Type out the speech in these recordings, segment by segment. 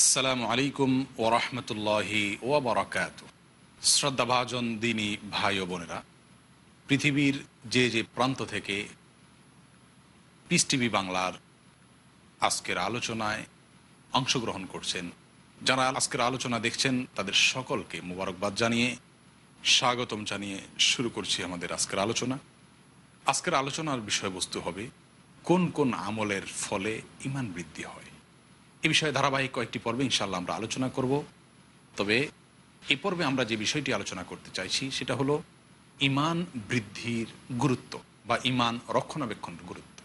আসসালামু আলাইকুম ও ওরহমতুল্লাহি ওবরাকাত শ্রদ্ধাভাজন দিনী ভাই ও বোনেরা, পৃথিবীর যে যে প্রান্ত থেকে পিস টিভি বাংলার আজকের আলোচনায় অংশগ্রহণ করছেন, যারা আজকের আলোচনা দেখছেন, তাদের সকলকে মোবারকবাদ জানিয়ে স্বাগতম জানিয়ে শুরু করছি আমাদের আজকের আলোচনা। আজকের আলোচনার বিষয়বস্তু হবে, কোন কোন আমলের ফলে ইমান বৃদ্ধি হয়? এ বিষয়ে ধারাবাহিক কয়েকটি পর্বে ইনশাল্লাহ আমরা আলোচনা করব। তবে এ পর্বে আমরা যে বিষয়টি আলোচনা করতে চাইছি, সেটা হলো ইমান বৃদ্ধির গুরুত্ব বা ইমান রক্ষণাবেক্ষণের গুরুত্ব।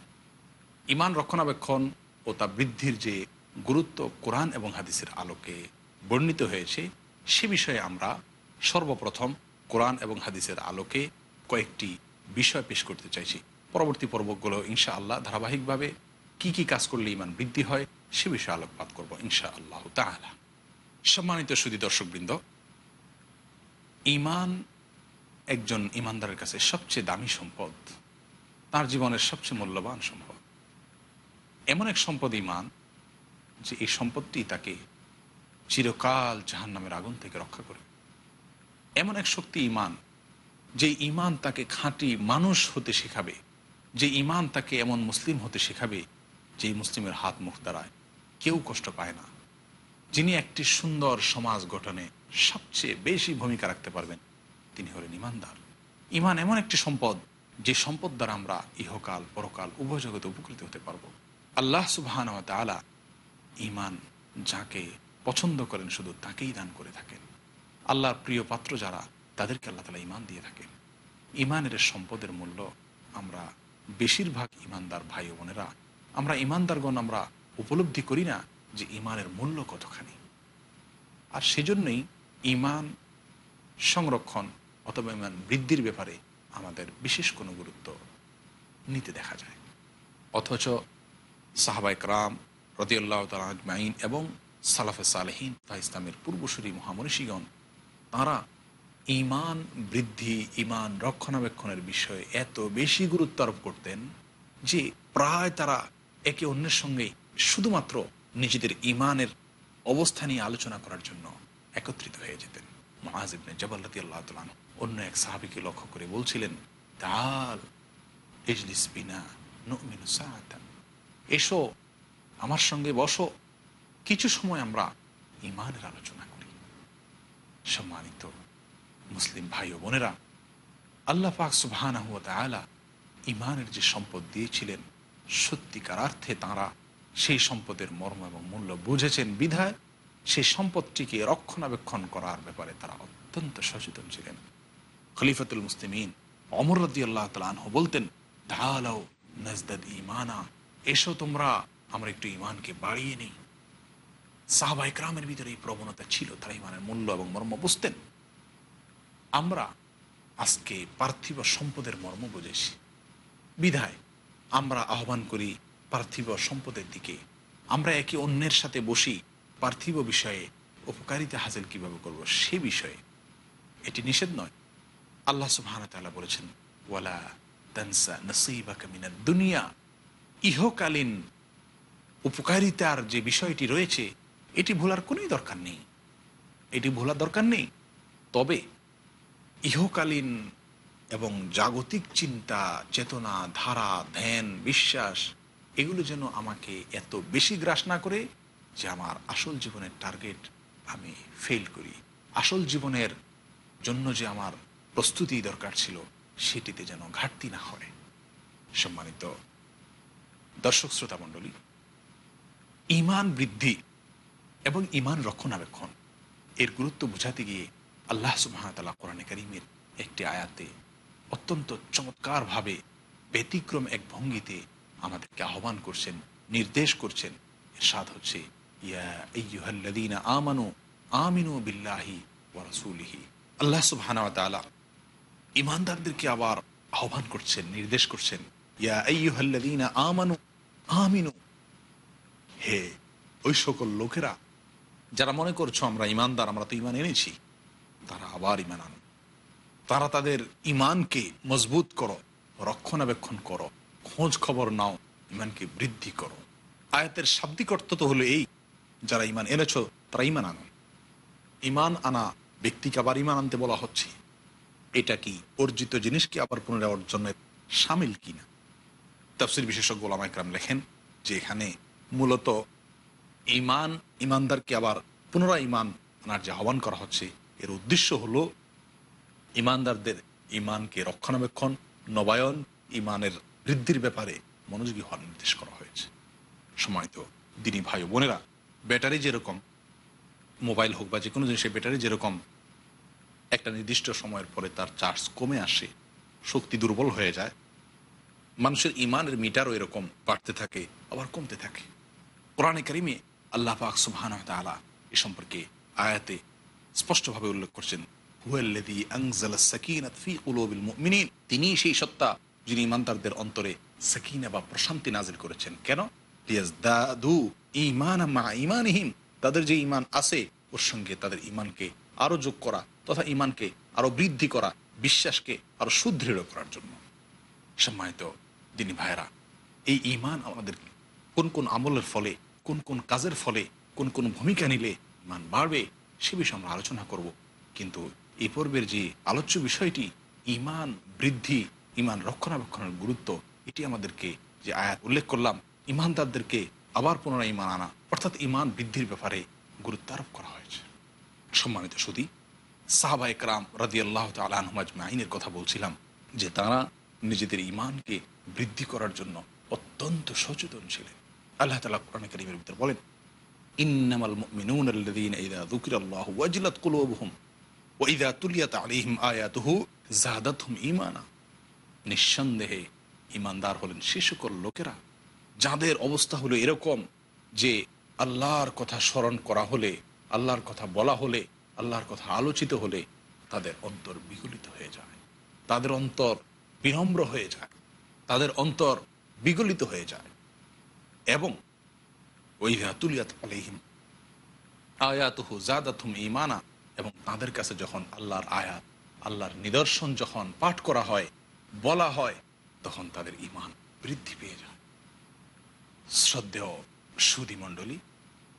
ইমান রক্ষণাবেক্ষণ ও তা বৃদ্ধির যে গুরুত্ব কোরআন এবং হাদিসের আলোকে বর্ণিত হয়েছে, সে বিষয়ে আমরা সর্বপ্রথম কোরআন এবং হাদিসের আলোকে কয়েকটি বিষয় পেশ করতে চাইছি। পরবর্তী পর্বগুলো ইনশা আল্লাহ ধারাবাহিকভাবে কি কি কাজ করলে ইমান বৃদ্ধি হয় সে বিষয়ে আলোকপাত করব ইনশা আল্লাহ তাহলা সম্মানিত সুদী দর্শকবৃন্দ ইমান একজন ইমানদারের কাছে সবচেয়ে দামি সম্পদ, তার জীবনের সবচেয়ে মূল্যবান সম্পদ। এমন এক সম্পদ ইমান যে এই সম্পদটি তাকে চিরকাল জাহান নামের আগুন থেকে রক্ষা করে। এমন এক শক্তি ইমান যে ইমান তাকে খাঁটি মানুষ হতে শেখাবে, যে ইমান তাকে এমন মুসলিম হতে শেখাবে যে মুসলিমের হাত মুখ দ্বারায় কেউ কষ্ট পায় না। যিনি একটি সুন্দর সমাজ গঠনে সবচেয়ে বেশি ভূমিকা রাখতে পারবেন, তিনি হলেন ইমানদার। ইমান এমন একটি সম্পদ, যে সম্পদ দ্বারা আমরা ইহকাল, পরকাল, উভয় জগতে উপকৃত হতে পারব। আল্লাহ সুবাহান তালা ইমান যাকে পছন্দ করেন শুধু তাকেই দান করে থাকেন। আল্লাহর প্রিয় পাত্র যারা, তাদেরকে আল্লাহ তালা ইমান দিয়ে থাকেন। ইমানের সম্পদের মূল্য আমরা বেশিরভাগ ইমানদার ভাই বোনেরা আমরা ইমানদারগণ আমরা উপলব্ধি করি না যে ইমানের মূল্য কতখানি। আর সেজন্যই ইমান সংরক্ষণ অথবা ইমান বৃদ্ধির ব্যাপারে আমাদের বিশেষ কোনো গুরুত্ব নিতে দেখা যায়। অথচ সাহাবাইক রাম রদিউল্লাহ তালাজমাইন এবং সালাফে সালেহীন তা ইসলামের পূর্বসূরি মহামনীষীগণ, তাঁরা ইমান বৃদ্ধি, ইমান রক্ষণাবেক্ষণের বিষয়ে এত বেশি গুরুত্ব আরোপ করতেন যে প্রায় তারা একে অন্যের সঙ্গে শুধুমাত্র নিজেদের ইমানের অবস্থা নিয়ে আলোচনা করার জন্য একত্রিত হয়ে যেতেন। মহাজিবনে জবাল্লাতি আল্লাহ তালান অন্য এক সাহাবিকে লক্ষ্য করে বলছিলেন তাল ইজলিস বিনা এসো, আমার সঙ্গে বসো। কিছু সময় আমরা ইমানের আলোচনা করি। সম্মানিত মুসলিম ভাই ও বোনেরা, আল্লাহ পাক সুবহানা হুয়া ইমানের যে সম্পদ দিয়েছিলেন সত্যিকার অর্থে তাঁরা সেই সম্পদের মর্ম এবং মূল্য বুঝেছেন বিধায় সেই সম্পদটিকে রক্ষণাবেক্ষণ করার ব্যাপারে তারা অত্যন্ত সচেতন ছিলেন। খলিফাতুল মুসলিমিন অমর রদি আল্লাহ তালাহ বলতেন ঢালাও নজদাদ ইমানা এসো তোমরা, আমরা একটু ইমানকে বাড়িয়ে নিই। সাহবা ইকরামের ভিতরে এই প্রবণতা ছিল, তারা ইমানের মূল্য এবং মর্ম বুঝতেন। আমরা আজকে পার্থিব সম্পদের মর্ম বুঝেছি। বিধায় আমরা আহ্বান করি পার্থিব সম্পদের দিকে। আমরা একে অন্যের সাথে বসি পার্থিব বিষয়ে উপকারিতা হাসিল কীভাবে করব সে বিষয়ে। এটি নিষেধ নয়। আল্লাহ সুবাহ বলেছেন, ওয়ালা তানসা নসিবাকা কামিনা দুনিয়া। ইহকালীন উপকারিতার যে বিষয়টি রয়েছে, এটি ভোলার কোনোই দরকার নেই। এটি ভোলার দরকার নেই। তবে ইহকালীন এবং জাগতিক চিন্তা, চেতনা, ধারা, ধ্যান, বিশ্বাস, এগুলো যেন আমাকে এত বেশি গ্রাস না করে যে আমার আসল জীবনের টার্গেট আমি ফেল করি। আসল জীবনের জন্য যে আমার প্রস্তুতি দরকার ছিল, সেটিতে যেন ঘাটতি না হয়। সম্মানিত দর্শক, শ্রোতা মণ্ডলী ইমান বৃদ্ধি এবং ইমান রক্ষণাবেক্ষণ, এর গুরুত্ব বোঝাতে গিয়ে আল্লাহ সুবাহতাল্লাহ কোরআনে করিমের একটি আয়াতে অত্যন্ত চমৎকারভাবে ব্যতিক্রম এক ভঙ্গিতে আমাদেরকে আহ্বান করছেন, নির্দেশ করছেন, এরশাদ হচ্ছে আমানু আমিনু বিল্লাহি ওয়া আল্লাহ সুবহানাহু ইমানদারদেরকে আবার আহ্বান করছেন, নির্দেশ করছেন, ইয়া আইয়ুহাল্লাযীনা আমানু আমিনু। হে ওই সকল লোকেরা, যারা মনে করছ আমরা ইমানদার আমরা তো ইমান এনেছি, তারা আবার ইমান আনো তারা তাদের ইমানকে মজবুত করো, রক্ষণাবেক্ষণ করো, খোঁজ খবর নাও, ইমানকে বৃদ্ধি করো। আয়াতের শাব্দিক অর্থ তো হলো এই, যারা ইমান এনেছো, তারা ইমান আনো। ইমান আনা, ব্যক্তিকে আবার ইমান আনতে বলা হচ্ছে। এটা কি অর্জিত জিনিসকে আবার পুনরায় অর্জনের সামিল কিনা? তাফসির বিশেষজ্ঞ ওলামা একরাম লেখেন যে এখানে মূলত ইমান, ইমানদারকে আবার পুনরায় ইমান আনার যে আহ্বান করা হচ্ছে, এর উদ্দেশ্য হলো ইমানদারদের ইমানকে রক্ষণাবেক্ষণ, নবায়ন, ইমানের বৃদ্ধির ব্যাপারে মনোযোগী হওয়ার নির্দেশ করা হয়েছে। সময় তো দিনী ভাই বোনেরা, ব্যাটারি যেরকম, মোবাইল হোক বা যে কোনো জিনিসের ব্যাটারি যেরকম, একটা নির্দিষ্ট সময়ের পরে তার চার্জ কমে আসে, শক্তি দুর্বল হয়ে যায়, মানুষের ইমানের মিটারও এরকম বাড়তে থাকে, আবার কমতে থাকে। কোরআনে কারিমে আল্লাহ পাক সুবহান তালা এ সম্পর্কে আয়াতে স্পষ্টভাবে উল্লেখ করছেন তিনি সেই সত্তা যিনি ইমানদারদের অন্তরে সাকিনা বা প্রশান্তি নাজিল করেছেন। কেন? লিয়াজদাদু ঈমানা মা তাদের যে ঈমান আছে, ওর সঙ্গে তাদের ঈমানকে আরও যোগ করা তথা ঈমানকে আরও বৃদ্ধি করা, বিশ্বাসকে আরও সুদৃঢ় করার জন্য। সম্মানিত দিনী ভাইরা এই ঈমান আমাদের কোন কোন আমলের ফলে, কোন কোন কাজের ফলে, কোন কোন ভূমিকা নিলে ইমান বাড়বে, সে বিষয়ে আমরা আলোচনা করব। কিন্তু এই পর্বের যে আলোচ্য বিষয়টি, ইমান বৃদ্ধি, ইমান রক্ষণাবেক্ষণের গুরুত্ব, এটি আমাদেরকে যে আয়াত উল্লেখ করলাম, ইমানদারদেরকে আবার পুনরায় ইমান আনা, অর্থাৎ ইমান বৃদ্ধির ব্যাপারে গুরুত্ব আরোপ করা হয়েছে। সম্মানিত সুদী সাহাবা একরাম রাজি আল্লাহ তালহমাজ মাইনের কথা বলছিলাম যে তারা নিজেদের ইমানকে বৃদ্ধি করার জন্য অত্যন্ত সচেতন ছিলেন। আল্লাহ তালা কোরআন করিমের ভিতরে বলেন, ইন্নামাল মুমিনুন আল্লাযীনা ইযা যুকিরাল্লাহু ওয়াজিলাত কুলুবুহুম। যাদাতহুম ঈমানা। নিঃসন্দেহে ইমানদার হলেন সে সকল লোকেরা। যাদের অবস্থা হলো এরকম যে আল্লাহর কথা স্মরণ করা হলে, আল্লাহর কথা বলা হলে, আল্লাহর কথা আলোচিত হলে তাদের অন্তর বিগলিত হয়ে যায়। তাদের অন্তর বিনম্র হয়ে যায়। তাদের অন্তর বিগলিত হয়ে যায়। এবং ওই তুলিয়াত আলহিম আয়াতুহু জাদাতুম ইমানা এবং তাদের কাছে যখন আল্লাহর আয়াত, আল্লাহর নিদর্শন যখন পাঠ করা হয়, বলা হয়, তখন তাদের ইমান বৃদ্ধি পেয়ে যায়। শ্রদ্ধেয় সুদী মণ্ডলী,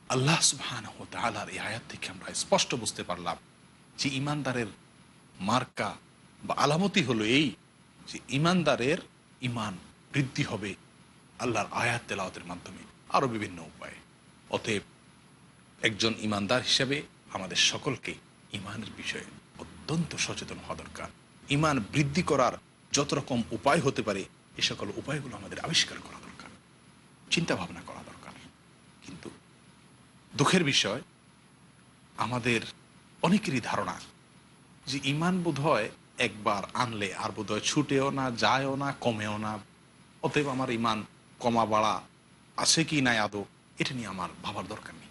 আল্লাহ সুবহান তালার এই আয়াত থেকে আমরা স্পষ্ট বুঝতে পারলাম যে ইমানদারের মার্কা বা আলামতি হলো এই যে ইমানদারের ইমান বৃদ্ধি হবে আল্লাহর আয়াত তেলাওয়াতের মাধ্যমে আরও বিভিন্ন উপায়ে। অতএব একজন ইমানদার হিসেবে আমাদের সকলকে ইমানের বিষয়ে অত্যন্ত সচেতন হওয়া দরকার। ইমান বৃদ্ধি করার যত রকম উপায় হতে পারে, এ সকল উপায়গুলো আমাদের আবিষ্কার করা দরকার। চিন্তা ভাবনা করা দরকার। কিন্তু দুঃখের বিষয়, আমাদের অনেকেরই ধারণা যে ইমান বোধ হয় একবার আনলে আর বোধ হয় ছুটেও না, যায়ও না, কমেও না। অতএব আমার ইমান কমা বাড়া আছে কি নাই আদৌ, এটা নিয়ে আমার ভাবার দরকার নেই।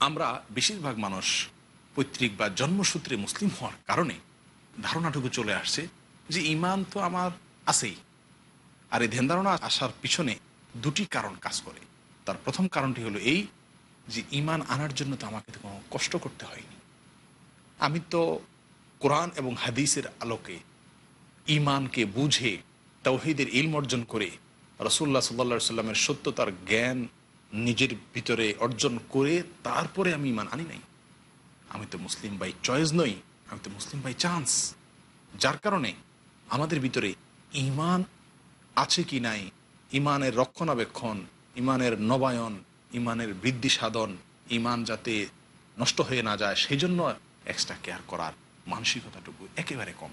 আমরা বেশিরভাগ মানুষ পৈতৃক বা জন্মসূত্রে মুসলিম হওয়ার কারণে ধারণাটুকু চলে আসছে যে ইমান তো আমার আছেই। আর এই ধ্যান ধারণা আসার পিছনে দুটি কারণ কাজ করে। তার প্রথম কারণটি হলো এই যে ইমান আনার জন্য তো আমাকে কোনো কষ্ট করতে হয়নি। আমি তো কোরআন এবং হাদিসের আলোকে ইমানকে বুঝে তৌহিদের ইলম অর্জন করে রসুল্লাহ সাল্লা সাল্লামের সত্যতার জ্ঞান নিজের ভিতরে অর্জন করে, তারপরে আমি ইমান আনি নাই। আমি তো মুসলিম বাই চয়েস নই, আমি তো মুসলিম বাই চান্স যার কারণে আমাদের ভিতরে ইমান আছে কি নাই ইমানের রক্ষণাবেক্ষণ ইমানের নবায়ন ইমানের বৃদ্ধি সাধন ইমান যাতে নষ্ট হয়ে না যায় সেই জন্য এক্সট্রা কেয়ার করার মানসিকতাটুকু একেবারে কম।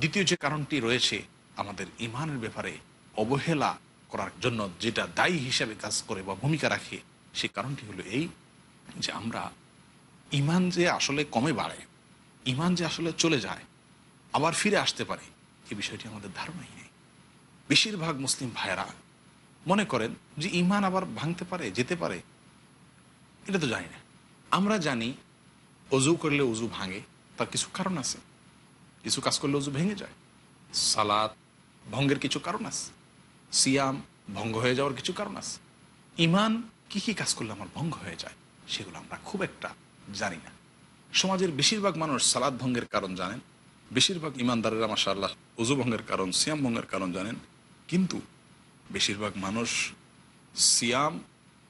দ্বিতীয় যে কারণটি রয়েছে আমাদের ইমানের ব্যাপারে অবহেলা করার জন্য যেটা দায়ী হিসাবে কাজ করে বা ভূমিকা রাখে, সে কারণটি হলো এই যে আমরা ইমান যে আসলে কমে বাড়ে ইমান যে আসলে চলে যায়, আবার ফিরে আসতে পারে এই বিষয়টি আমাদের ধারণাই নেই। বেশিরভাগ মুসলিম ভাইয়েরা মনে করেন যে ইমান আবার ভাঙতে পারে, যেতে পারে, এটা তো জানি না। আমরা জানি অজু করলে অজু ভাঙে, তার কিছু কারণ আছে। কিছু কাজ করলে অজু ভেঙে যায়। সালাদ ভঙ্গের কিছু কারণ আছে। সিয়াম ভঙ্গ হয়ে যাওয়ার কিছু কারণ আছে। ইমান কি কি কাজ করলে আমার ভঙ্গ হয়ে যায়, সেগুলো আমরা খুব একটা জানি না। সমাজের বেশিরভাগ মানুষ সালাদ ভঙ্গের কারণ জানেন, বেশিরভাগ ইমানদারেরা মাসা আল্লাহ অজু ভঙ্গের কারণ, সিয়াম ভঙ্গের কারণ জানেন, কিন্তু বেশিরভাগ মানুষ সিয়াম,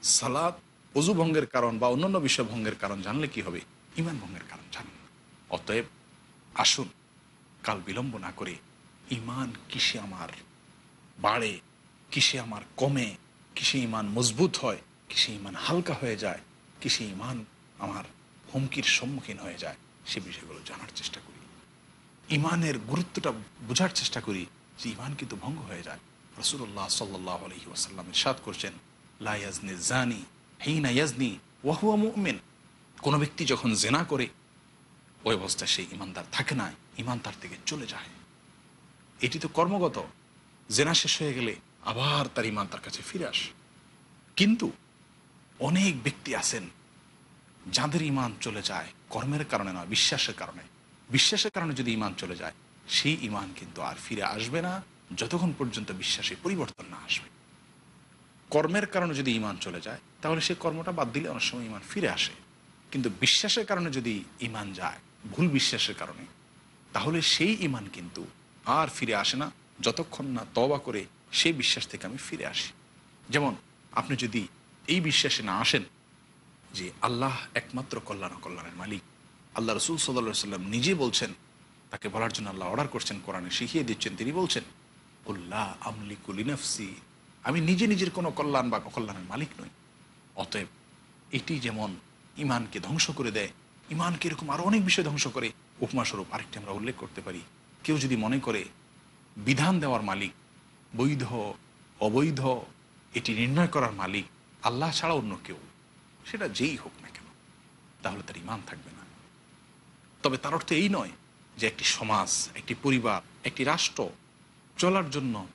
সালাদ অজু ভঙ্গের কারণ বা অন্যান্য বিষয় ভঙ্গের কারণ জানলে কি হবে? ইমান ভঙ্গের কারণ জানেন অতএব আসুন, কাল বিলম্ব না করে ইমান কিসে আমার বাড়ে, কিসে আমার কমে, কিসে ইমান মজবুত হয়, কিসে ইমান হালকা হয়ে যায়, কিসে ইমান আমার হুমকির সম্মুখীন হয়ে যায়। সে বিষয়গুলো জানার চেষ্টা করি। ইমানের গুরুত্বটা বোঝার চেষ্টা করি যে ইমান কিন্তু ভঙ্গ হয়ে যায়। রসুল্লাহ সাল্লাহ আলহি ওয়াসাল্লাম সাদ করছেন লাইয়াজনে জানি হেইনা ইয়াজনি ওয়াহুয়া মুমিন। কোনো ব্যক্তি যখন জেনা করে, ওই অবস্থায় সেই ইমানদার থাকে না ইমান তার থেকে চলে যায়। এটি তো কর্মগত। জেনা শেষ হয়ে গেলে আবার তার ইমান তার কাছে ফিরে আসে। কিন্তু অনেক ব্যক্তি আছেন যাদের ইমান চলে যায় কর্মের কারণে নয়, বিশ্বাসের কারণে। বিশ্বাসের কারণে যদি ইমান চলে যায়, সেই ইমান কিন্তু আর ফিরে আসবে না, যতক্ষণ পর্যন্ত বিশ্বাসে পরিবর্তন না আসবে। কর্মের কারণে যদি ইমান চলে যায়, তাহলে সেই কর্মটা বাদ দিলে অনেক সময় ইমান ফিরে আসে। কিন্তু বিশ্বাসের কারণে যদি ইমান যায়, ভুল বিশ্বাসের কারণে, তাহলে সেই ইমান কিন্তু আর ফিরে আসে না, যতক্ষণ না তবা করে সেই বিশ্বাস থেকে আমি ফিরে আসি। যেমন, আপনি যদি এই বিশ্বাসে না আসেন যে আল্লাহ একমাত্র কল্যাণ কল্যাণের মালিক। আল্লাহ রসুল সাল্লা সাল্লাম নিজে বলছেন, তাকে বলার জন্য আল্লাহ অর্ডার করছেন, কোরআনে শিখিয়ে দিচ্ছেন, তিনি বলছেন উল্লাহ আমলি কুলিনফসি আমি নিজে নিজের কোনো কল্যাণ বা অকল্যাণের মালিক নই। অতএব এটি যেমন ইমানকে ধ্বংস করে দেয় ইমানকে এরকম আরও অনেক বিষয় ধ্বংস করে, উপমাস্বরূপ আরেকটি আমরা উল্লেখ করতে পারি। কেউ যদি মনে করে বিধান দেওয়ার মালিক, বৈধ, অবৈধ, এটি নির্ণয় করার মালিক, আল্লাহ ছাড়া অন্য কেউ সেটা যেই হোক না কেন, তাহলে তার ইমান থাকবে না। তবে তার অর্থ এই নয় যে একটি সমাজ, একটি পরিবার, একটি রাষ্ট্র চলার জন্য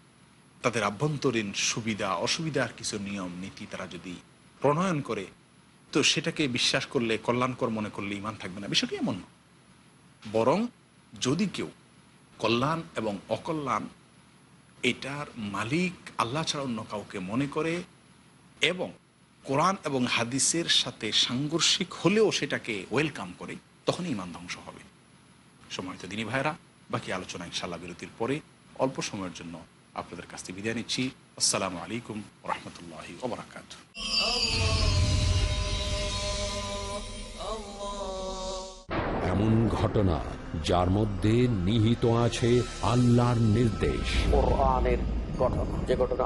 তাদের আভ্যন্তরীণ সুবিধা অসুবিধার কিছু নিয়ম, নীতি তারা যদি প্রণয়ন করে, তো সেটাকে বিশ্বাস করলে, কল্যাণকর মনে করলে ইমান থাকবে না। বিষয়টি এমন না বরং যদি কেউ কল্যাণ এবং অকল্যাণ এটার মালিক আল্লাহ ছাড়া অন্য কাউকে মনে করে এবং কোরআন এবং হাদিসের সাথে সাংঘর্ষিক হলেও সেটাকে ওয়েলকাম করে তখনই ইমান ধ্বংস হবে। সময় তো দিনী ভাইরা বাকি আলোচনা ইনশাল্লাহ বিরতির পরে অল্প সময়ের জন্য আপনাদের কাছ থেকে বিদায় নিচ্ছি। আসসালামু আলাইকুম রহমতুল্লাহ ওবরাকাত এমন ঘটনা যার মধ্যে নিহিত আছে আল্লাহর নির্দেশ। কোরআনের যে ঘটনা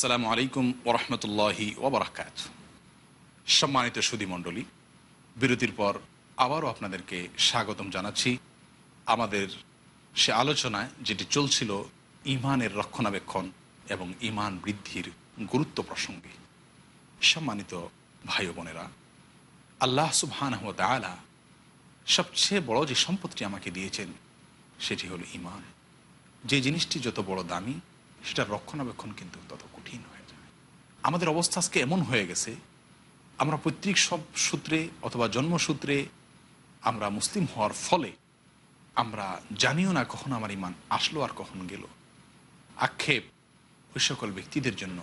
আসসালামু আলাইকুম ওরহমতুল্লাহি ওবরাকাত। সম্মানিত সুদীমণ্ডলী বিরতির পর আবারও আপনাদেরকে স্বাগতম জানাচ্ছি। আমাদের সে আলোচনায় যেটি চলছিল ইমানের রক্ষণাবেক্ষণ এবং ইমান বৃদ্ধির গুরুত্ব প্রসঙ্গে। সম্মানিত ভাই বোনেরা, আল্লাহ সুবহানাহু ওয়া তাআলা সবচেয়ে বড় যে সম্পদটি আমাকে দিয়েছেন, সেটি হলো ইমান। যে জিনিসটি যত বড় দামি, সেটার রক্ষণাবেক্ষণ কিন্তু তত আমাদের অবস্থা আজকে এমন হয়ে গেছে, আমরা পৈতৃক সব সূত্রে অথবা জন্মসূত্রে আমরা মুসলিম হওয়ার ফলে আমরা জানিও না কখন আমার ইমান আসলো আর কখন গেল। আক্ষেপ ওই সকল ব্যক্তিদের জন্য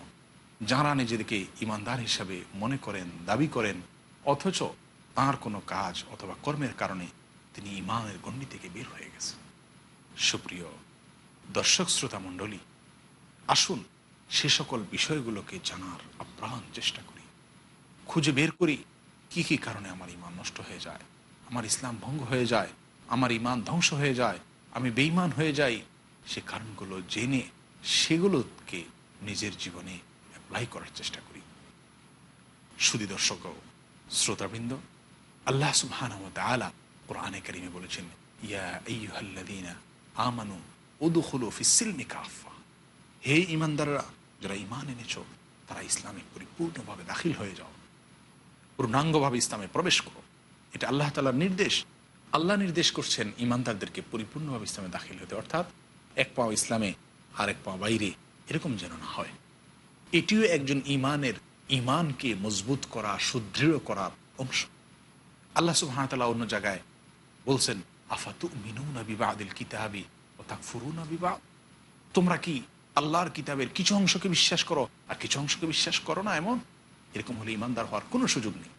যাঁরা নিজেদেরকে ইমানদার হিসাবে মনে করেন, দাবি করেন, অথচ তাঁর কোনো কাজ অথবা কর্মের কারণে তিনি ইমানের গণ্ডি থেকে বের হয়ে গেছেন। সুপ্রিয় দর্শক শ্রোতা মণ্ডলী আসুন সে সকল বিষয়গুলোকে জানার আপ্রাণ চেষ্টা করি। খুঁজে বের করি কি কি কারণে আমার ইমান নষ্ট হয়ে যায়, আমার ইসলাম ভঙ্গ হয়ে যায়, আমার ইমান ধ্বংস হয়ে যায়, আমি বেইমান হয়ে যাই। সে কারণগুলো জেনে সেগুলোকে নিজের জীবনে অ্যাপ্লাই করার চেষ্টা করি। সুদী দর্শক, শ্রোতাবৃন্দ, আল্লাহ সুবহান আলা কোরআনে কারিমে বলেছেন, ইয়া আমানু উদখুলু ফিস-সিলমি কাফা হে ইমানদাররা যারা ইমান এনেছো, তারা ইসলামে পরিপূর্ণভাবে দাখিল হয়ে যাও। পূর্ণাঙ্গভাবে ইসলামে প্রবেশ করো। এটা আল্লাহ তালার নির্দেশ। আল্লাহ নির্দেশ করছেন ইমানদারদেরকে পরিপূর্ণভাবে ইসলামে দাখিল হতে। অর্থাৎ এক পাও ইসলামে আর এক পাও বাইরে, এরকম যেন না হয়। এটিও একজন ইমানের ইমানকে মজবুত করা, সুদৃঢ় করার অংশ। আল্লাহ সুহামতাল্লাহ অন্য জায়গায় বলছেন আফাতু মিনুনা আদিল কিতাবি ও তাক ফুরুনা বিবাহ তোমরা কি আল্লাহর কিতাবের কিছু অংশকে বিশ্বাস করো, আর কিছু অংশকে বিশ্বাস করো না এমন। এরকম হলে ইমানদার হওয়ার কোনো সুযোগ নেই।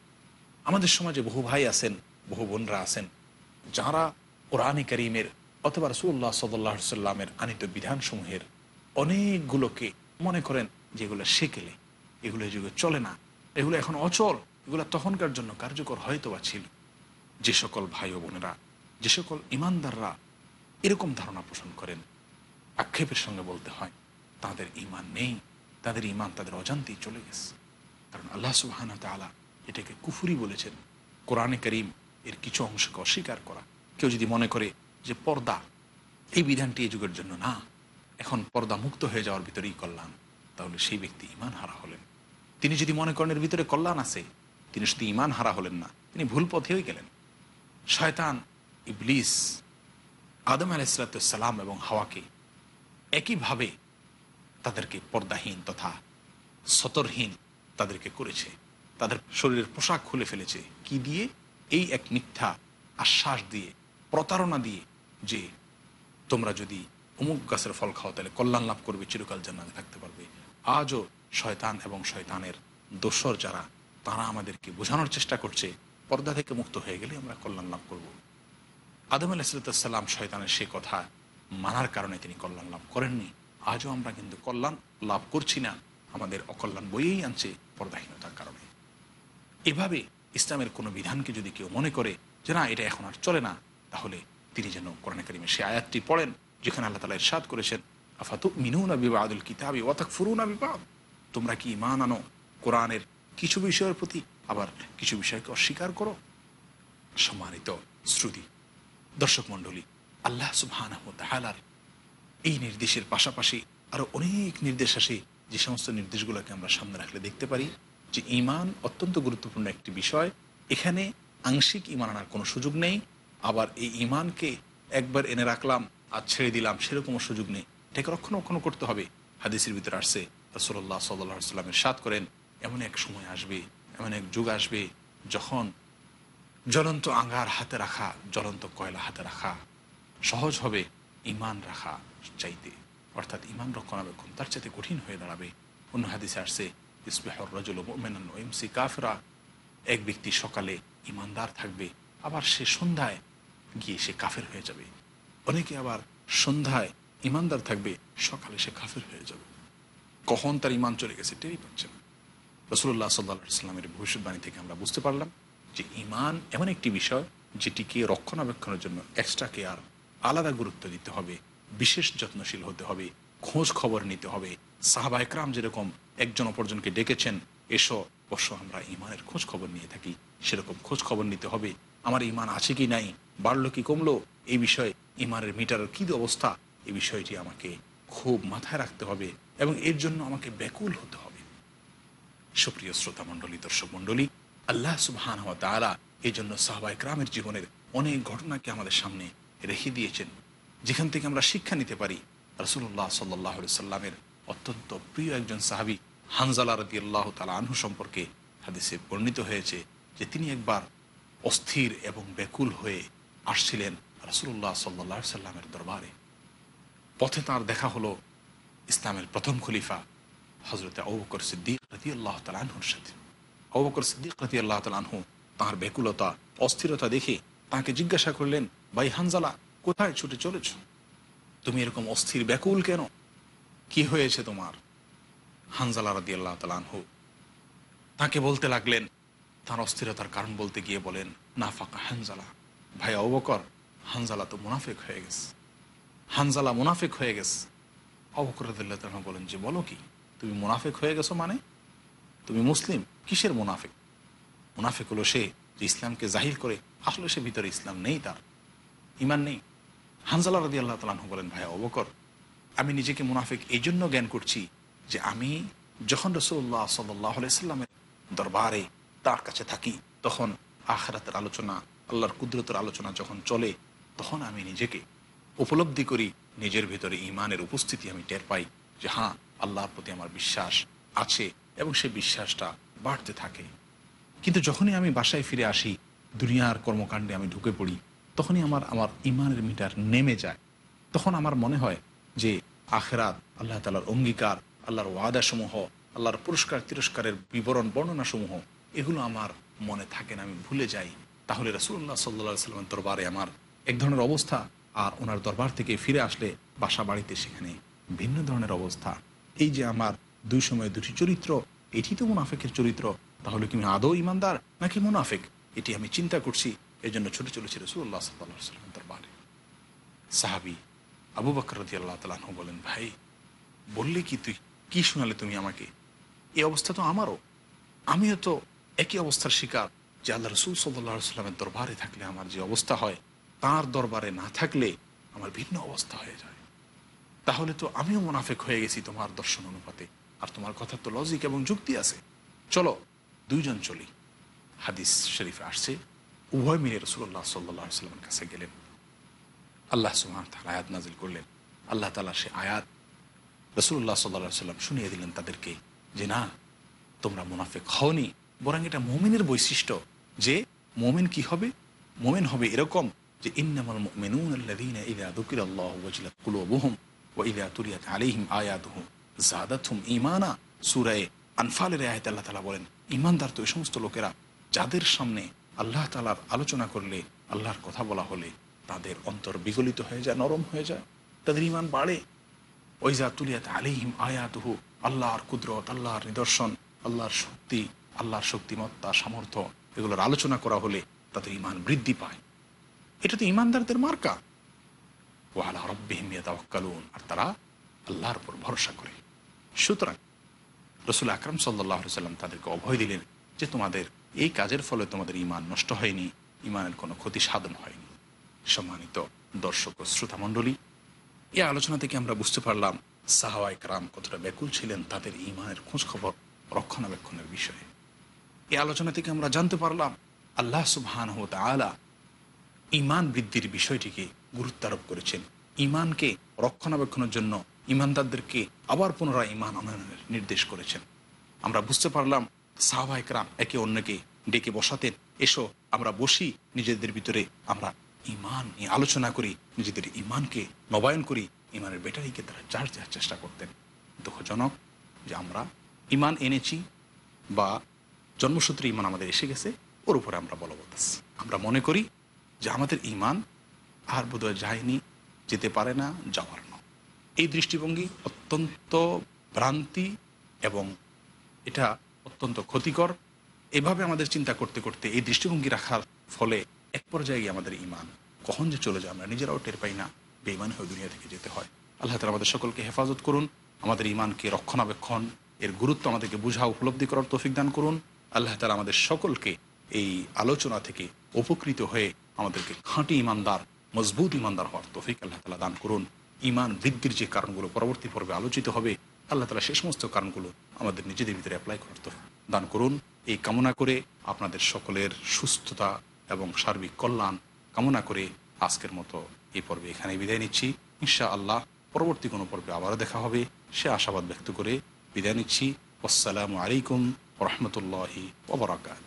আমাদের সমাজে বহু ভাই আছেন, বহু বোনরা আছেন, যারা কোরআনে করিমের অথবা রসুল্লাহ সদল্লাহ সাল্লামের আনিত বিধানসমূহের অনেকগুলোকে মনে করেন যেগুলো শেকেলে এগুলো যুগে চলে না, এগুলো এখন অচল, এগুলো তখনকার জন্য কার্যকর হয়তো বা ছিল। যে সকল ভাই ও বোনেরা, যে সকল ইমানদাররা এরকম ধারণা পোষণ করেন, আক্ষেপের সঙ্গে বলতে হয়। তাদের ইমান নেই, তাদের ইমান তাদের অজান্তেই চলে গেছে। কারণ আল্লাহ সুবাহানা তালা এটাকে কুফুরি বলেছেন। কোরআনে করিম এর কিছু অংশকে অস্বীকার করা। কেউ যদি মনে করে যে পর্দা, এই বিধানটি এই যুগের জন্য না, এখন পর্দা মুক্ত হয়ে যাওয়ার ভিতরেই কল্যাণ, তাহলে সেই ব্যক্তি ইমান হারা হলেন। তিনি যদি মনে করেন এর ভিতরে কল্যাণ আছে, তিনি শুধু ইমান হারা হলেন না, তিনি ভুল পথেই গেলেন। শয়তান, ইবলিস, আদম আলাইসালাম এবং হাওয়াকে একইভাবে তাদেরকে পর্দাহীন তথা সতরহীন তাদেরকে করেছে। তাদের শরীরের পোশাক খুলে ফেলেছে। কি দিয়ে? এই এক মিথ্যা আশ্বাস দিয়ে, প্রতারণা দিয়ে যে তোমরা যদি অমুক গাছের ফল খাও, তাহলে কল্যাণ লাভ করবে, চিরকাল জান্নাতে থাকতে পারবে। আজও শয়তান এবং শয়তানের দোসর যারা, তারা আমাদেরকে বোঝানোর চেষ্টা করছে, পর্দা থেকে মুক্ত হয়ে গেলে আমরা কল্যাণ লাভ করব। আদম আলাহিসাল্লাম শয়তানের সে কথা মানার কারণে তিনি কল্যাণ লাভ করেননি। আজও আমরা কিন্তু কল্যাণ লাভ করছি না। আমাদের অকল্যাণ বইয়েই আনছে পর্দাহীনতার কারণে। এভাবে ইসলামের কোনো বিধানকে যদি কেউ মনে করে যে না, এটা এখন আর চলে না, তাহলে তিনি যেন কোরআন করিমে সে আয়াতটি পড়েন, যেখানে আল্লাহ তালা ইরশাদ করেছেন আফাতু মিনুনা বিবাদুল কিতাবি ওয়াতাক ফুরুনা বিবাদ? তোমরা কি ইমান আনো? কোরআনের কিছু বিষয়ের প্রতি আবার কিছু বিষয়কে অস্বীকার করো? সম্মানিত শ্রুতি। দর্শক মণ্ডলী, আল্লাহ তাআলার এই নির্দেশের পাশাপাশি আরও অনেক নির্দেশ আসে যে সমস্ত নির্দেশগুলোকে আমরা সামনে রাখলে দেখতে পারি যে ইমান অত্যন্ত গুরুত্বপূর্ণ একটি বিষয়। এখানে আংশিক ইমান আনার কোনো সুযোগ নেই। আবার এই ইমানকে একবার এনে রাখলাম, আর ছেড়ে দিলাম, সেরকমও সুযোগ নেই। এটাকে রক্ষণাবেক্ষণ করতে হবে। হাদিসের ভিতরে আসছে রসল্লাহ সাল্লাহ সাল্লামের সাত করেন, এমন এক সময় আসবে, এমন এক যুগ আসবে যখন জ্বলন্ত আঙ্গার হাতে রাখা, জ্বলন্ত কয়লা হাতে রাখা সহজ হবে। ইমান রাখা চাইতে। অর্থাৎ ইমান রক্ষণাবেক্ষণ তার চাইতে কঠিন হয়ে দাঁড়াবে। অন্য হাদিসে আসছে ইসবেহর রজল এমসি কাফরা। এক ব্যক্তি সকালে ইমানদার থাকবে, আবার সে সন্ধ্যায় গিয়ে সে কাফের হয়ে যাবে। অনেকে আবার সন্ধ্যায় ইমানদার থাকবে, সকালে সে কাফের হয়ে যাবে। কখন তার ইমান চলে গেছে টেরই পাচ্ছে না। রসুল্লাহ সাল্লা সাল্লামের ভবিষ্যৎবাণী থেকে আমরা বুঝতে পারলাম যে ইমান এমন একটি বিষয় যেটিকে রক্ষণাবেক্ষণের জন্য এক্সট্রা কেয়ার আলাদা গুরুত্ব দিতে হবে, বিশেষ যত্নশীল হতে হবে, খোঁজ খবর নিতে হবে। সাহাবা একরাম যেরকম একজন অপরজনকে ডেকেছেন, এসো অবশ্য আমরা ইমানের খোঁজ খবর নিয়ে থাকি। সেরকম খোঁজ খবর নিতে হবে, আমার ইমান আছে কি নাই, বাড়লো কি কমলো, এই বিষয়ে ইমানের মিটারের কী অবস্থা, এই বিষয়টি আমাকে খুব মাথায় রাখতে হবে এবং এর জন্য আমাকে ব্যাকুল হতে হবে। সুপ্রিয় শ্রোতা মণ্ডলী, দর্শক মণ্ডলী, আল্লাহ সুবহান হওয়া তারা এই জন্য সাহবাই গ্রামের জীবনের অনেক ঘটনাকে আমাদের সামনে রেখে দিয়েছেন। যেখান থেকে আমরা শিক্ষা নিতে পারি রসুল্লাহ সাল্লাহ সাল্লামের অত্যন্ত প্রিয় একজন সাহাবি হানজালা রদি আল্লাহ তালা আনহু সম্পর্কে হাদিসে বর্ণিত হয়েছে যে তিনি একবার অস্থির এবং ব্যাকুল হয়ে আসছিলেন রসুল্লাহ সাল্লাহ সাল্লামের দরবারে। পথে তার দেখা হলো ইসলামের প্রথম খলিফা হজরত অবকর সিদ্দিক রতি আল্লাহ তালাহুর সাথে। অবকর সিদ্দিক রতি আল্লাহ তালাহু তাঁর ব্যাকুলতা, অস্থিরতা দেখে তাকে জিজ্ঞাসা করলেন ভাই হানজালা, কোথায় ছুটে চলেছ? তুমি এরকম অস্থির, ব্যাকুল কেন? কি হয়েছে তোমার? হানজালা রদি আল্লাহ তালাহু তাকে বলতে লাগলেন, তার অস্থিরতার কারণ বলতে গিয়ে বলেন না ফাঁকা হানজালা। ভাই অবকর হানজালা তো মুনাফেক হয়ে গেছে। হানজালা মুনাফেক হয়ে গেছে। অবকরদুল্লাহ তালা বলেন যে বলো কি? তুমি মুনাফেক হয়ে গেছো মানে? তুমি মুসলিম? কিসের মুনাফেক? মুনাফেক হলো সে ইসলামকে জাহির করে, আসলে সে ভিতরে ইসলাম নেই তার। ইমান নেই। হানজালা রদি আল্লাহ তালাহ বলেন ভাই অবকর, আমি নিজেকে মুনাফিক এই জন্য জ্ঞান করছি যে আমি যখন রসুল্লাহ সাল্লাহ দরবারে তার কাছে থাকি, তখন আখরাতের আলোচনা, আল্লাহর কুদরতের আলোচনা যখন চলে, তখন আমি নিজেকে উপলব্ধি করি, নিজের ভিতরে ইমানের উপস্থিতি আমি টের পাই যে হ্যাঁ আল্লাহর প্রতি আমার বিশ্বাস আছে এবং সেই বিশ্বাসটা বাড়তে থাকে। কিন্তু যখনই আমি বাসায় ফিরে আসি, দুনিয়ার কর্মকাণ্ডে আমি ঢুকে পড়ি তখনই আমার আমার ইমানের মিটার নেমে যায়। তখন আমার মনে হয় যে আখেরাত আল্লাহ তালার অঙ্গীকার, আল্লাহর ওয়াদাসমূহ, আল্লাহর পুরস্কার, তিরস্কারের বিবরণ, বর্ণনাসমূহ, এগুলো আমার মনে থাকে না, আমি ভুলে যাই। তাহলে রসুল্লাহ সাল্লা সাল্লামের দরবারে আমার এক ধরনের অবস্থা, আর ওনার দরবার থেকে ফিরে আসলে বাসা বাড়িতে সেখানে ভিন্ন ধরনের অবস্থা। এই যে আমার দুই সময় দুটি চরিত্র, এটি তো মুনাফেকের চরিত্র, তাহলে কি আমি আদৌ ইমানদার নাকি মুনাফেক? এটি আমি চিন্তা করছি। এই জন্য ছুটে চলেছি রসুল্লাহ সাল্লাহ সাল্লামের দরবারে। সাহাবি আবু বকর রদি আল্লাহ তালাহ বলেন, ভাই, বললে কি তুই, কি শোনালে তুমি আমাকে? এই অবস্থা তো আমারও। আমিও তো একই অবস্থার শিকার। যে আল্লাহ রসুল সাল্লাহ সাল্লামের দরবারে থাকলে আমার যে অবস্থা হয়, তার দরবারে না থাকলে আমার ভিন্ন অবস্থা হয়ে যায়। তাহলে তো আমিও মুনাফেক হয়ে গেছি তোমার দর্শন অনুপাতে। আর তোমার কথা তো লজিক এবং যুক্তি আছে। চলো, দুইজন চলি। হাদিস শরীফে আসছে উভয় মিলে রসুল্লাহ সাল্লাহ সাল্লামের কাছে গেলেন আল্লাহ সুহান তালা আয়াত নাজিল করলেন আল্লাহ তালা সে আয়াত রসুল্লাহ সাল্লাহ সাল্লাম শুনিয়ে দিলেন তাদেরকে যে না তোমরা মুনাফেক হওনি বরং এটা মোমিনের বৈশিষ্ট্য যে মোমিন কি হবে মোমিন হবে এরকম যে ইন্নামাল মুমিনুন আল্লাযীনা ইযা যুকিরাল্লাহু ওয়াজিলাত কুলুবুহুম ওয়া ইযা তুলিয়াত আলাইহিম আয়াতুহু যাদাতহুম ঈমানা সূরা আনফালের আয়াতে আল্লাহ তাআলা বলেন ঈমানদার তো এই সমস্ত লোকেরা যাদের সামনে আল্লাহ তাআলার আলোচনা করলে, আল্লাহর কথা বলা হলে তাদের অন্তর বিগলিত হয়ে যায়, নরম হয়ে যায়, তাদের ইমান বাড়ে। ওইজা তুলিয়াত আলিহিম আয়াতুহু, আল্লাহর কুদরত, আল্লাহর নিদর্শন, আল্লাহর শক্তি, আল্লাহর শক্তিমত্তা, সামর্থ্য, এগুলোর আলোচনা করা হলে তাদের ইমান বৃদ্ধি পায়। এটা তো ইমানদারদের মার্কা। ওয়ালা রব্বিহিম ইয়াতাওয়াক্কালুন, আর তারা আল্লাহর উপর ভরসা করে। সুতরাং রসুল আকরাম সাল্লাহ সাল্লাম তাদেরকে অভয় দিলেন যে তোমাদের এই কাজের ফলে তোমাদের ইমান নষ্ট হয়নি ইমানের কোনো ক্ষতি সাধন হয়নি। সম্মানিত দর্শক ও শ্রোতামণ্ডলী এই আলোচনা থেকে আমরা বুঝতে পারলাম সাহাওয়াই কারাম কতটা ব্যাকুল ছিলেন তাদের ইমানের খোঁজখবর রক্ষণাবেক্ষণের বিষয়ে। এই আলোচনা থেকে আমরা জানতে পারলাম আল্লাহ সুবহান হত আলা ইমান বৃদ্ধির বিষয়টিকে গুরুত্ব আরোপ করেছেন। ইমানকে রক্ষণাবেক্ষণের জন্য ইমানদারদেরকে আবার পুনরায় ইমান আনয়নের নির্দেশ করেছেন। আমরা বুঝতে পারলাম সাহবাহিকরাম একে অন্যকে ডেকে বসাতেন, এসো, আমরা বসি, নিজেদের ভিতরে আমরা ইমান নিয়ে আলোচনা করি, নিজেদের ইমানকে নবায়ন করি ইমানের ব্যাটারিকে তারা চার্জ দেওয়ার চেষ্টা করতেন। দুঃখজনক যে আমরা ইমান এনেছি বা জন্মসূত্রে ইমান আমাদের এসে গেছে, ওর উপরে আমরা বলবৎ আছি। আমরা মনে করি যে আমাদের ইমান আর বোধহয় যায়নি, যেতে পারে না, যাওয়ার না এই দৃষ্টিভঙ্গি অত্যন্ত ভ্রান্তি এবং এটা অত্যন্ত ক্ষতিকর। এভাবে আমাদের চিন্তা করতে করতে এই দৃষ্টিভঙ্গি রাখার ফলে এক পর্যায়ে আমাদের ইমান কখন যে চলে যায় আমরা নিজেরাও টের পাই না বেইমান হয়ে দুনিয়া থেকে যেতে হয়। আল্লাহ তালা আমাদের সকলকে হেফাজত করুন, আমাদের ইমানকে রক্ষণাবেক্ষণ, এর গুরুত্ব আমাদেরকে বুঝা, উপলব্ধি করার তৌফিক দান করুন। আল্লাহ তালা আমাদের সকলকে এই আলোচনা থেকে উপকৃত হয়ে আমাদেরকে খাঁটি ইমানদার মজবুত ইমানদার হওয়ার তৌফিক আল্লাহ তালা দান করুন। ইমান বৃদ্ধির যে কারণগুলো পরবর্তী পর্বে আলোচিত হবে আল্লাহ তালা সে সমস্ত কারণগুলো আমাদের নিজেদের ভিতরে অ্যাপ্লাই করতে। দান করুন। এই কামনা করে আপনাদের সকলের সুস্থতা এবং সার্বিক কল্যাণ কামনা করে আজকের মতো এই পর্বে এখানে বিদায় নিচ্ছি। ইনশা আল্লাহ পরবর্তী কোনো পর্বে আবারও দেখা হবে। সে আশাবাদ ব্যক্ত করে বিদায় নিচ্ছি। আসসালামু আলাইকুম রহমতুল্লাহি ওবরাকাত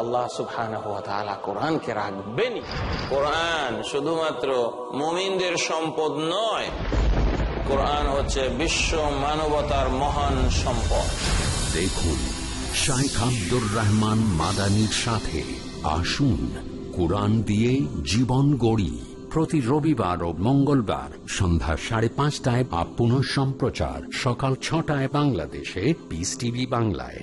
আল্লাহ সুবহানাহু কোরআনকে রাখবেনই। কোরআন শুধুমাত্র মুমিনদের সম্পদ নয়, কোরআন হচ্ছে বিশ্ব মানবতার মহান সম্পদ। দেখুন, শাইখ আব্দুর রহমান মাদানির সাথে আসুন, কোরআন দিয়ে জীবন গড়ি। প্রতি রবিবার ও মঙ্গলবার সন্ধ্যা সাড়ে পাঁচটায় বা সম্প্রচার সকাল ছটায় বাংলাদেশে পিস টিভি বাংলায়।